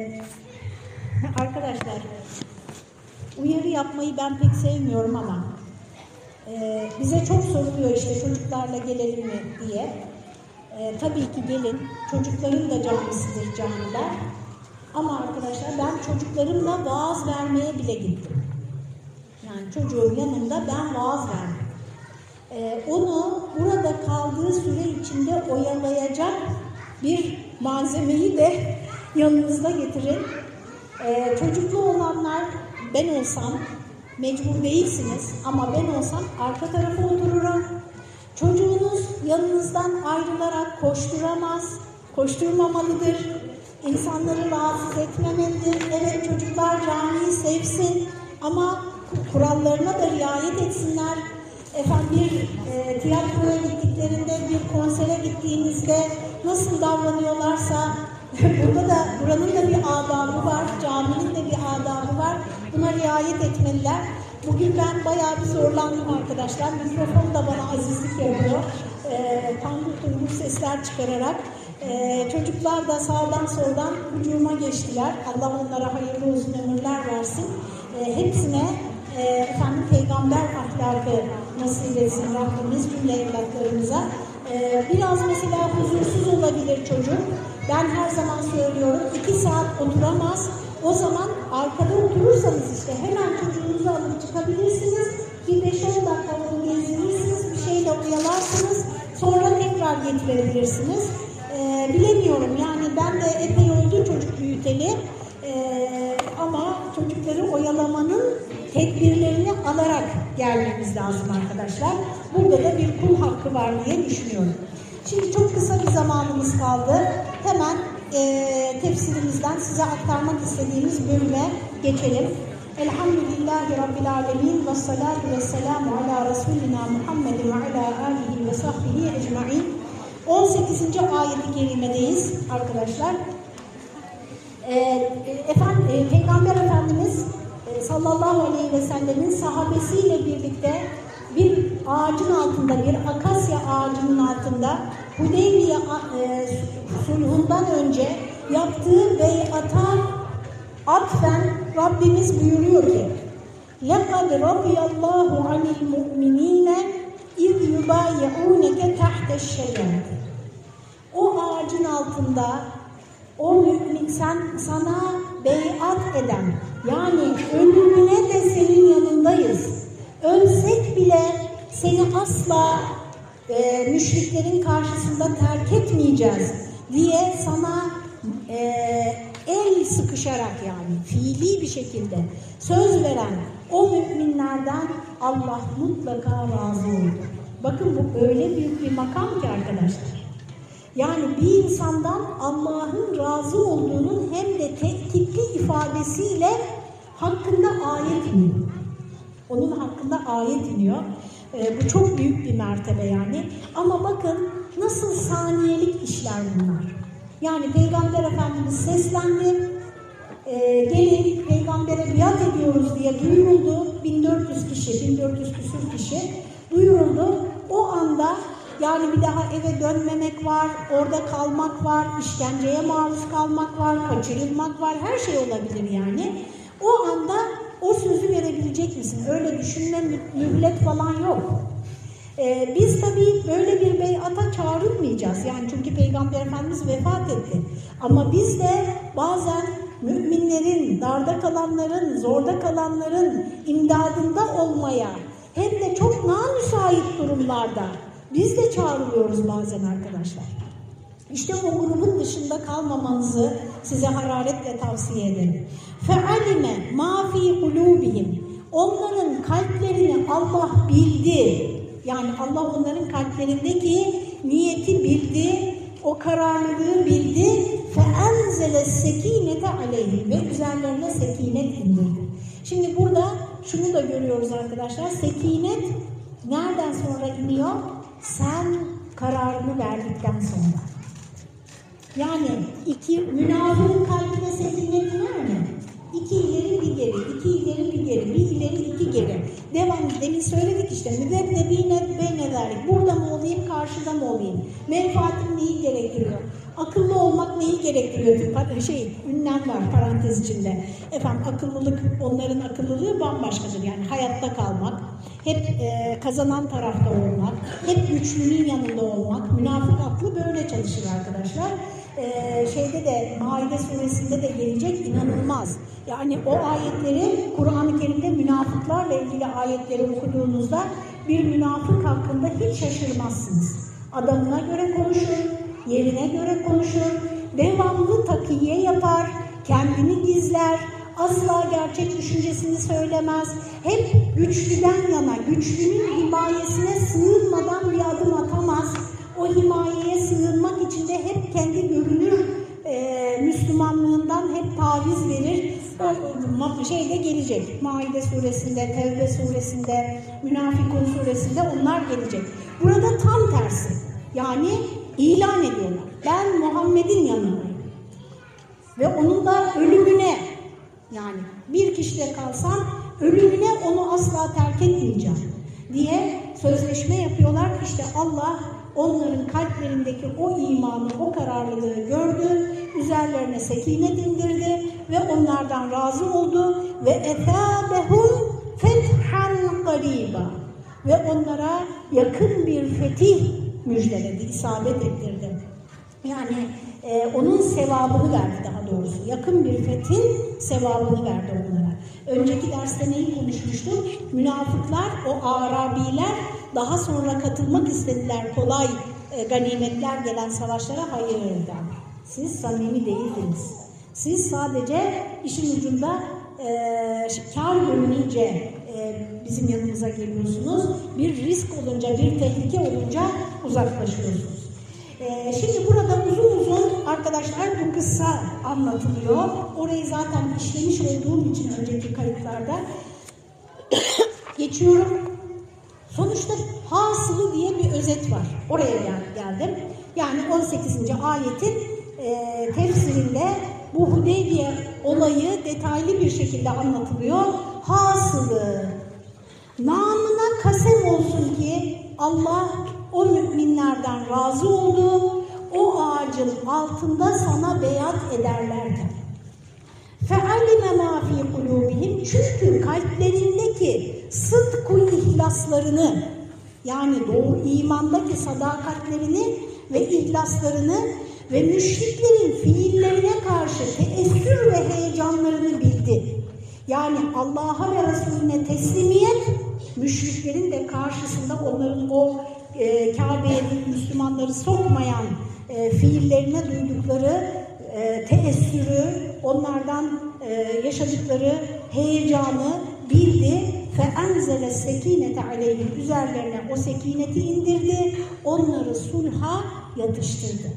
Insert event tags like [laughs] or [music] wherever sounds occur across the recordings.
Ee, arkadaşlar, uyarı yapmayı ben pek sevmiyorum ama e, bize çok soruluyor işte çocuklarla gelelim mi diye. E, tabii ki gelin, çocukların da camisidir camiler. Ama arkadaşlar ben çocuklarımla vaaz vermeye bile gittim. Yani çocuğun yanında ben vaaz verdim. Ee, onu burada kaldığı süre içinde oyalayacak bir malzemeyi de yanınızda getirin. Ee, çocuklu olanlar ben olsam mecbur değilsiniz ama ben olsam arka tarafa otururum. Çocuğunuz yanınızdan ayrılarak koşturamaz, koşturmamalıdır. İnsanları rahatsız etmemelidir. Evet çocuklar camiyi sevsin ama kurallarına da riayet etsinler. Efendim bir e, tiyatroya gittiklerinde, bir konsere gittiğinizde nasıl davranıyorlarsa burada da buranın da bir adabı var, caminin de bir adabı var. Buna riayet etmeliler. Bugün ben bayağı bir zorlandım arkadaşlar. Mikrofon da bana azizlik yapıyor. E, tangur tungur sesler çıkararak. E, çocuklar da sağdan soldan hücuma geçtiler. Allah onlara hayırlı uzun ömürler versin. E, hepsine e, efendim peygamber ahlakı nasip etsin Rabbimiz cümle evlatlarımıza. E, biraz mesela huzursuz olabilir çocuk. Ben her zaman söylüyorum iki saat oturamaz. O zaman arkada oturursanız işte hemen çocuğunuzu alıp çıkabilirsiniz. Bir 5-10 dakika onu gezdirirsiniz, bir şeyle uyalarsınız. Sonra tekrar getirebilirsiniz. E, bilemiyorum yani ben de epey oldu çocuk büyüteli. E, ama çocukları oyalamanın tedbirlerini alarak gelmemiz lazım arkadaşlar. Burada da bir kul hakkı var diye düşünüyorum. Şimdi çok kısa bir zamanımız kaldı. Hemen e, tefsirimizden size aktarmak istediğimiz bölüme geçelim. Elhamdülillahi Rabbil Alemin ve salatu ve selamu ala Resulina Muhammedin ve ala alihi ve sahbihi ecma'in. 18. ayet-i kerimedeyiz arkadaşlar. E, efendim, e, Peygamber Efendimiz e, sallallahu aleyhi ve sellemin sahabesiyle birlikte bir ağacın altında, bir akasya ağacının altında Hudeybiye e, sulhundan önce yaptığı beyata atfen Rabbimiz buyuruyor ki لَقَدْ رَضِيَ اللّٰهُ عَنِ الْمُؤْمِنِينَ اِذْ يُبَايِعُونَكَ تَحْتَ الشَّجَرَةِ O ağacın altında o mümin sen sana beyat eden yani ölümüne de senin yanındayız. Ölsek bile seni asla e, müşriklerin karşısında terk etmeyeceğiz diye sana e, el sıkışarak yani fiili bir şekilde söz veren o müminlerden Allah mutlaka razı oldu. Bakın bu öyle büyük bir makam ki arkadaşlar. Yani bir insandan Allah'ın razı olduğunun hem de tehditli ifadesiyle hakkında ayet iniyor. Onun hakkında ayet iniyor. E, bu çok büyük bir mertebe yani. Ama bakın nasıl saniyelik işler bunlar. Yani Peygamber Efendimiz seslendi. E, gelin peygambere biat ediyoruz diye duyuruldu. 1400 kişi, 1400 küsur kişi duyuruldu. O anda yani bir daha eve dönmemek var, orada kalmak var, işkenceye maruz kalmak var, kaçırılmak var, her şey olabilir yani. O anda o sözü verebilecek misin? Öyle düşünme mühlet falan yok. Ee, biz tabii böyle bir beyata çağrılmayacağız. Yani çünkü Peygamber Efendimiz vefat etti. Ama biz de bazen müminlerin, darda kalanların, zorda kalanların imdadında olmaya hem de çok namüsait durumlarda biz de çağrılıyoruz bazen arkadaşlar. İşte o grubun dışında kalmamanızı size hararetle tavsiye ederim. فَعَلِمَ مَا ف۪ي قُلُوبِهِمْ Onların kalplerini Allah bildi. Yani Allah onların kalplerindeki niyeti bildi, o kararlılığı bildi. فَاَنْزَلَ السَّك۪ينَةَ عَلَيْهِمْ Ve üzerlerine sekinet indirdi. Şimdi burada şunu da görüyoruz arkadaşlar. Sekinet nereden sonra iniyor? Sen kararını verdikten sonra. Yani iki münafığın kalbine sekinet iner mi? İki ileri bir geri, iki ileri bir geri, bir ileri iki geri. Devam, demin söyledik işte. Müveddebine beynederlik. Burada mı olayım, karşıda mı olayım? Menfaatim neyi gerektiriyor? Akıllı olmak neyi gerektiriyor. Şey, ünlem var parantez içinde. Efendim akıllılık, onların akıllılığı bambaşkadır. Yani hayatta kalmak, hep e, kazanan tarafta olmak, hep güçlünün yanında olmak. Münafık böyle çalışır arkadaşlar. E, şeyde de Maide suresinde de gelecek inanılmaz. Yani o ayetleri Kur'an-ı Kerim'de münafıklarla ilgili ayetleri okuduğunuzda bir münafık hakkında hiç şaşırmazsınız. Adamına göre konuşur, yerine göre konuşur, devamlı takiye yapar, kendini gizler, asla gerçek düşüncesini söylemez. Hep güçlüden yana, güçlünün himayesine sığınmadan bir adım atamaz. O himayeye sığınmak için de hep kendi görünür e, Müslümanlığından hep taviz verir. O şeyde gelecek. Maide suresinde, Tevbe suresinde, Münafikun suresinde onlar gelecek. Burada tam tersi. Yani ilan ediyorlar. Ben Muhammed'in yanındayım. Ve onun da ölümüne yani bir kişide kalsam ölümüne onu asla terk etmeyeceğim diye sözleşme yapıyorlar. İşte Allah onların kalplerindeki o imanı, o kararlılığı gördü, üzerlerine sekinet indirdi ve onlardan razı oldu ve etâbehum fethan gariba ve onlara yakın bir fetih müjdeledi, isabet ettirdi. Yani e, onun sevabını verdi daha doğrusu. Yakın bir fethin sevabını verdi onlara. Önceki derste neyi konuşmuştuk? Münafıklar, o Arabiler daha sonra katılmak istediler kolay e, ganimetler gelen savaşlara hayır der. Siz samimi değildiniz. Siz sadece işin ucunda e, kar görününce e, bizim yanımıza geliyorsunuz. Bir risk olunca, bir tehlike olunca uzaklaşıyorsunuz. Ee, şimdi burada uzun uzun arkadaşlar bu kıssa anlatılıyor. Orayı zaten işlemiş olduğum için önceki kayıtlarda [coughs] geçiyorum. Sonuçta hasılı diye bir özet var. Oraya gel geldim. Yani 18. ayetin e, tefsirinde bu Hudeybiye olayı detaylı bir şekilde anlatılıyor. Hasılı namına kasem olsun ki Allah o müminlerden razı oldu. O ağacın altında sana beyat ederlerken. فَعَلِمَ مَا فِي قُلُوبِهِمْ Çünkü kalplerindeki sıdku ihlaslarını yani doğru imandaki sadakatlerini ve ihlaslarını ve müşriklerin fiillerine karşı teessür ve heyecanlarını bildi. Yani Allah'a ve Resulüne teslimiyet, müşriklerin de karşısında onların o e, Kabe'ye Müslümanları sokmayan e, fiillerine duydukları e, teessürü, onlardan e, yaşadıkları heyecanı bildi fe enzele sekinete aleyhim üzerlerine o sekineti indirdi onları sulha yatıştırdı.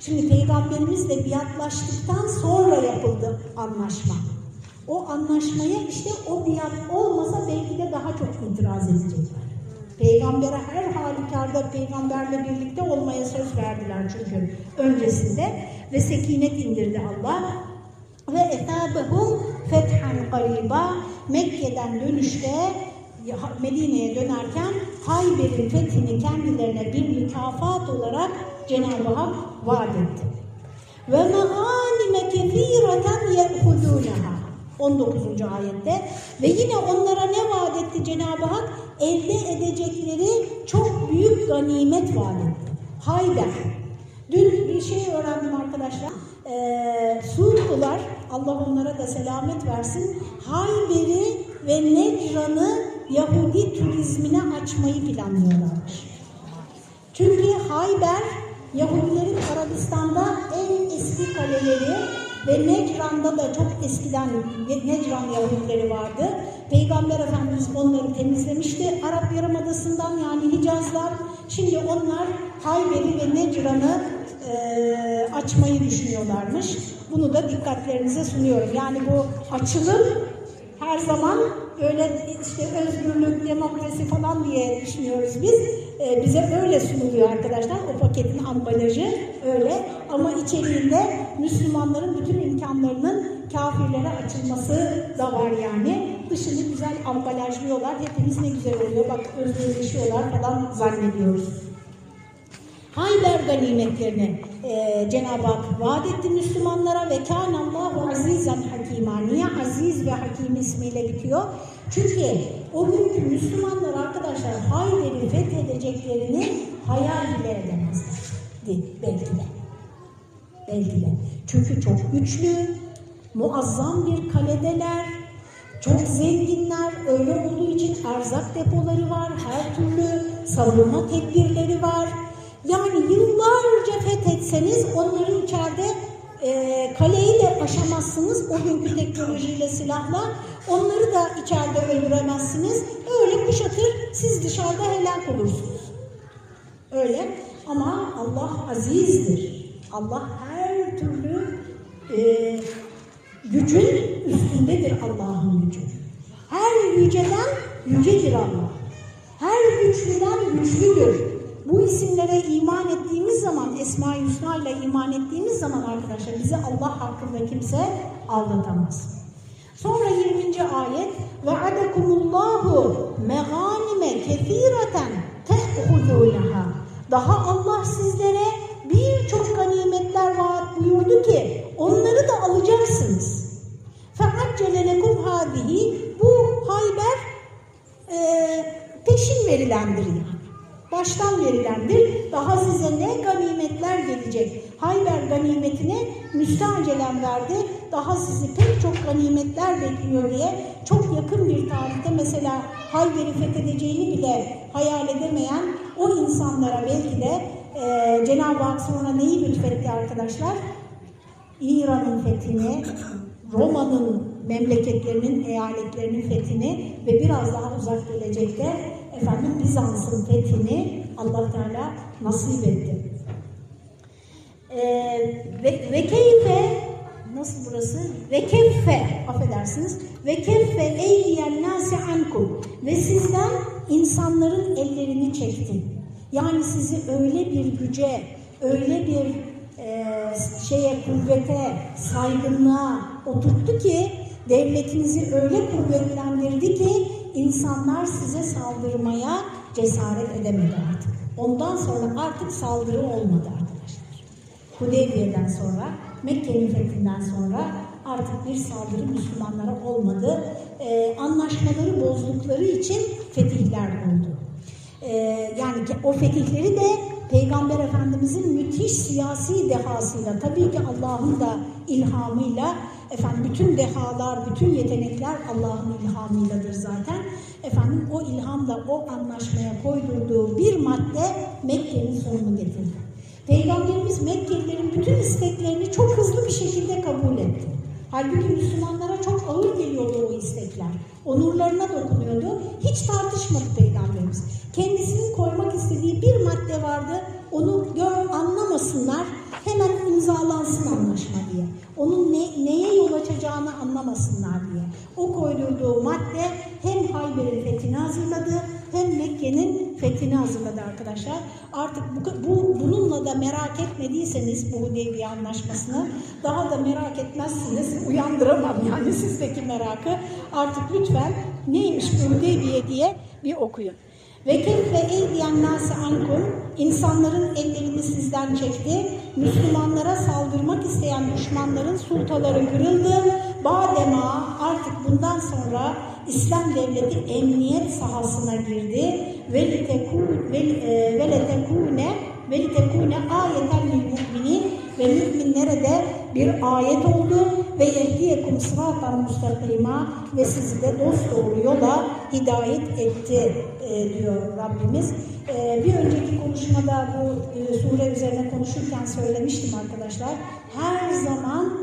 Şimdi peygamberimizle biatlaştıktan sonra yapıldı anlaşma. O anlaşmaya işte o biat olmasa belki de daha çok itiraz edecekler. Peygamber'e her halükarda peygamberle birlikte olmaya söz verdiler çünkü öncesinde ve sekinet indirdi Allah ve etâbehum fethan gariba Mekke'den dönüşte Medine'ye dönerken Hayber'in fethini kendilerine bir mükafat olarak Cenab-ı Hak vaat etti. Ve meğanime kefîreten ye'hudûneha 19. ayette ve yine onlara ne vaat etti Cenab-ı Hak? Elde edecekleri çok büyük ganimet vaat etti. Hayber. Dün bir şey öğrendim arkadaşlar. Ee, Suudlular, Allah onlara da selamet versin, Hayber'i ve Necran'ı Yahudi turizmine açmayı planlıyorlarmış. Çünkü Hayber, Yahudilerin Arabistan'da en eski kaleleri ve Necran'da da çok eskiden Necran Yahudileri vardı. Peygamber Efendimiz onları temizlemişti Arap Yarımadası'ndan yani Hicazlar. Şimdi onlar Hayber'i ve Necran'ı e, açmayı düşünüyorlarmış. Bunu da dikkatlerinize sunuyorum. Yani bu açılım her zaman öyle işte özgürlük, demokrasi falan diye düşünüyoruz biz. Ee, bize öyle sunuluyor arkadaşlar. O paketin ambalajı öyle. Ama içeriğinde Müslümanların bütün imkanlarının kafirlere açılması da var yani. Dışını güzel ambalajlıyorlar. Hepimiz ne güzel oluyor. Bak özgürleşiyorlar falan zannediyoruz. Hayber ganimetlerini e, Cenab-ı Hak vaat etti Müslümanlara ve kânallâhu azîzen hakîmâ. Niye aziz ve hakim ismiyle bitiyor? Çünkü o günkü Müslümanlar arkadaşlar Hayber'i fethedeceklerini hayal bile edemezlerdi belki de. Belki de. Çünkü çok güçlü, muazzam bir kaledeler, çok zenginler, öyle olduğu için erzak depoları var, her türlü savunma tedbirleri var. Yani yıllarca fethetseniz onların içeride e, kaleyi de aşamazsınız o günkü teknolojiyle silahla. Onları da içeride öldüremezsiniz. Öyle kuşatır, siz dışarıda helak olursunuz. Öyle ama Allah azizdir. Allah her türlü e, gücün üstündedir Allah'ın gücü. Her yüceden yücedir Allah. Her güçlüden güçlüdür. Bu isimlere iman ettiğimiz zaman, Esma-i Hüsna iman ettiğimiz zaman arkadaşlar bizi Allah hakkında kimse aldatamaz. Sonra 20. ayet ve adekumullahu meganime kefireten te'hudunaha. Daha Allah sizlere birçok ganimetler vaat buyurdu ki onları da alacaksınız. Fe'accele lekum hadihi bu Hayber e, peşin verilendir yani. Baştan verilendir. Daha size ne ganimetler gelecek. Hayber ganimetine müstacelen verdi. Daha sizi pek çok ganimetler bekliyor diye çok yakın bir tarihte mesela Hayber'i fethedeceğini bile hayal edemeyen o insanlara belki de e, Cenab-ı Hak sonra neyi lütfetti arkadaşlar? İran'ın fethini, Roma'nın memleketlerinin, eyaletlerinin fethini ve biraz daha uzak gelecekte efendim Bizans'ın fethini Allah Teala nasip etti. Ee, ve, ve keyfe nasıl burası? Ve keffe affedersiniz. Ve keffe eyliyen nasi ankum ve sizden insanların ellerini çekti. Yani sizi öyle bir güce, öyle bir e, şeye, kuvvete, saygınlığa oturttu ki devletinizi öyle kuvvetlendirdi ki insanlar size saldırmaya cesaret edemedi artık. Ondan sonra artık saldırı olmadı arkadaşlar. Hudeybiye'den sonra, Mekke'nin fethinden sonra artık bir saldırı Müslümanlara olmadı. Ee, anlaşmaları bozdukları için fetihler oldu. Ee, yani o fetihleri de Peygamber Efendimizin müthiş siyasi dehasıyla, tabii ki Allah'ın da ilhamıyla, efendim bütün dehalar, bütün yetenekler Allah'ın ilhamıyladır zaten. Efendim o ilhamla o anlaşmaya koydurduğu bir madde Mekke'nin sonunu getirdi. Peygamberimiz Mekkelilerin bütün isteklerini çok hızlı bir şekilde kabul etti. Halbuki Müslümanlara çok ağır geliyordu o istekler. Onurlarına dokunuyordu. Hiç tartışmadı Peygamberimiz. Kendisinin koymak istediği bir madde vardı. Onu gör, anlamasınlar. Hemen imzalansın anlaşma diye. Onun ne, neye yol açacağını anlamasınlar diye. O koydurduğu madde hem Hayber'in fethini hazırladı hem Mekke'nin fethini hazırladı arkadaşlar. Artık bu, bu bununla da merak etmediyseniz bu Hudeybiye anlaşmasını daha da merak etmezsiniz. Uyandıramam yani [laughs] sizdeki merakı. Artık lütfen neymiş bu Hudeybiye diye bir okuyun. Ve keffe eydiyen nase ankum insanların ellerini sizden çekti. Müslümanlara saldırmak isteyen düşmanların sultaları kırıldı. Badema artık bundan sonra İslam devleti emniyet sahasına girdi. Ve letekune ve letekune ayeten lil ve müminlere de bir ayet oldu ve yehdiyekum sıratan müstakima ve sizi de dost doğru yola hidayet etti e, diyor Rabbimiz. E, bir önceki konuşmada bu e, sure üzerine konuşurken söylemiştim arkadaşlar. Her zaman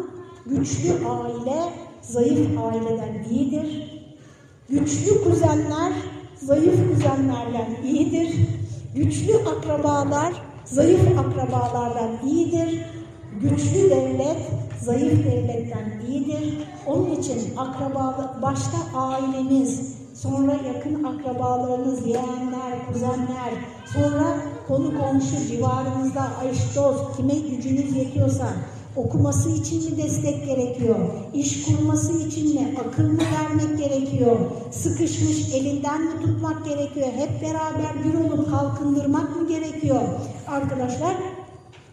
güçlü aile zayıf aileden iyidir. Güçlü kuzenler zayıf kuzenlerden iyidir. Güçlü akrabalar zayıf akrabalardan iyidir. Güçlü devlet zayıf devletten iyidir. Onun için akraba başta aileniz, sonra yakın akrabalarınız, yeğenler, kuzenler, sonra konu komşu civarınızda eş dost, kime gücünüz yetiyorsa Okuması için mi destek gerekiyor? İş kurması için mi? Akıl mı vermek gerekiyor? Sıkışmış elinden mi tutmak gerekiyor? Hep beraber bir olup kalkındırmak mı gerekiyor? Arkadaşlar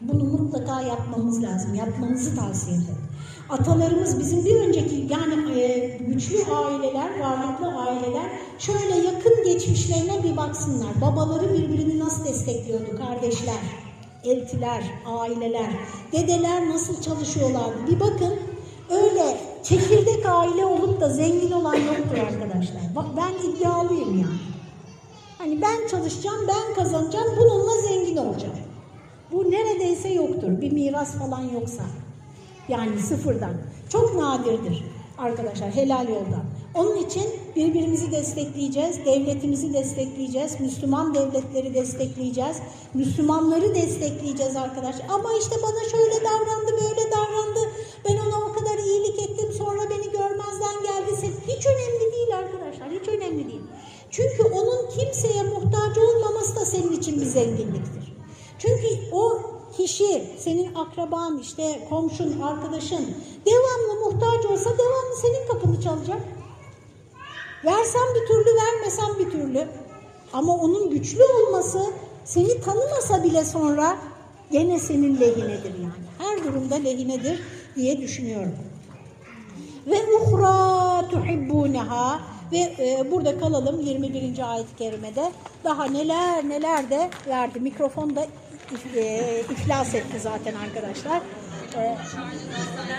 bunu mutlaka yapmamız lazım. Yapmanızı tavsiye ederim. Atalarımız bizim bir önceki yani e, güçlü aileler, varlıklı aileler şöyle yakın geçmişlerine bir baksınlar. Babaları birbirini nasıl destekliyordu kardeşler, eltiler, aileler, dedeler nasıl çalışıyorlardı. Bir bakın öyle çekirdek aile olup da zengin olan yoktur arkadaşlar. Bak ben iddialıyım yani. Hani ben çalışacağım, ben kazanacağım, bununla zengin olacağım. Bu neredeyse yoktur. Bir miras falan yoksa. Yani sıfırdan. Çok nadirdir arkadaşlar helal yoldan. Onun için birbirimizi destekleyeceğiz, devletimizi destekleyeceğiz, Müslüman devletleri destekleyeceğiz, Müslümanları destekleyeceğiz arkadaşlar. Ama işte bana şöyle davrandı, böyle davrandı, ben ona o kadar iyilik ettim, sonra beni görmezden geldi. Hiç önemli değil arkadaşlar, hiç önemli değil. Çünkü onun kimseye muhtaç olmaması da senin için bir zenginliktir. Çünkü o kişi, senin akraban, işte komşun, arkadaşın devamlı muhtaç olsa devamlı senin kapını çalacak. Versen bir türlü, vermesen bir türlü. Ama onun güçlü olması seni tanımasa bile sonra gene senin lehinedir yani. Her durumda lehinedir diye düşünüyorum. Ve uhra tuhibbuneha ve e, burada kalalım 21. ayet-i kerimede. Daha neler neler de verdi. Mikrofon da e, iflas etti zaten arkadaşlar. E,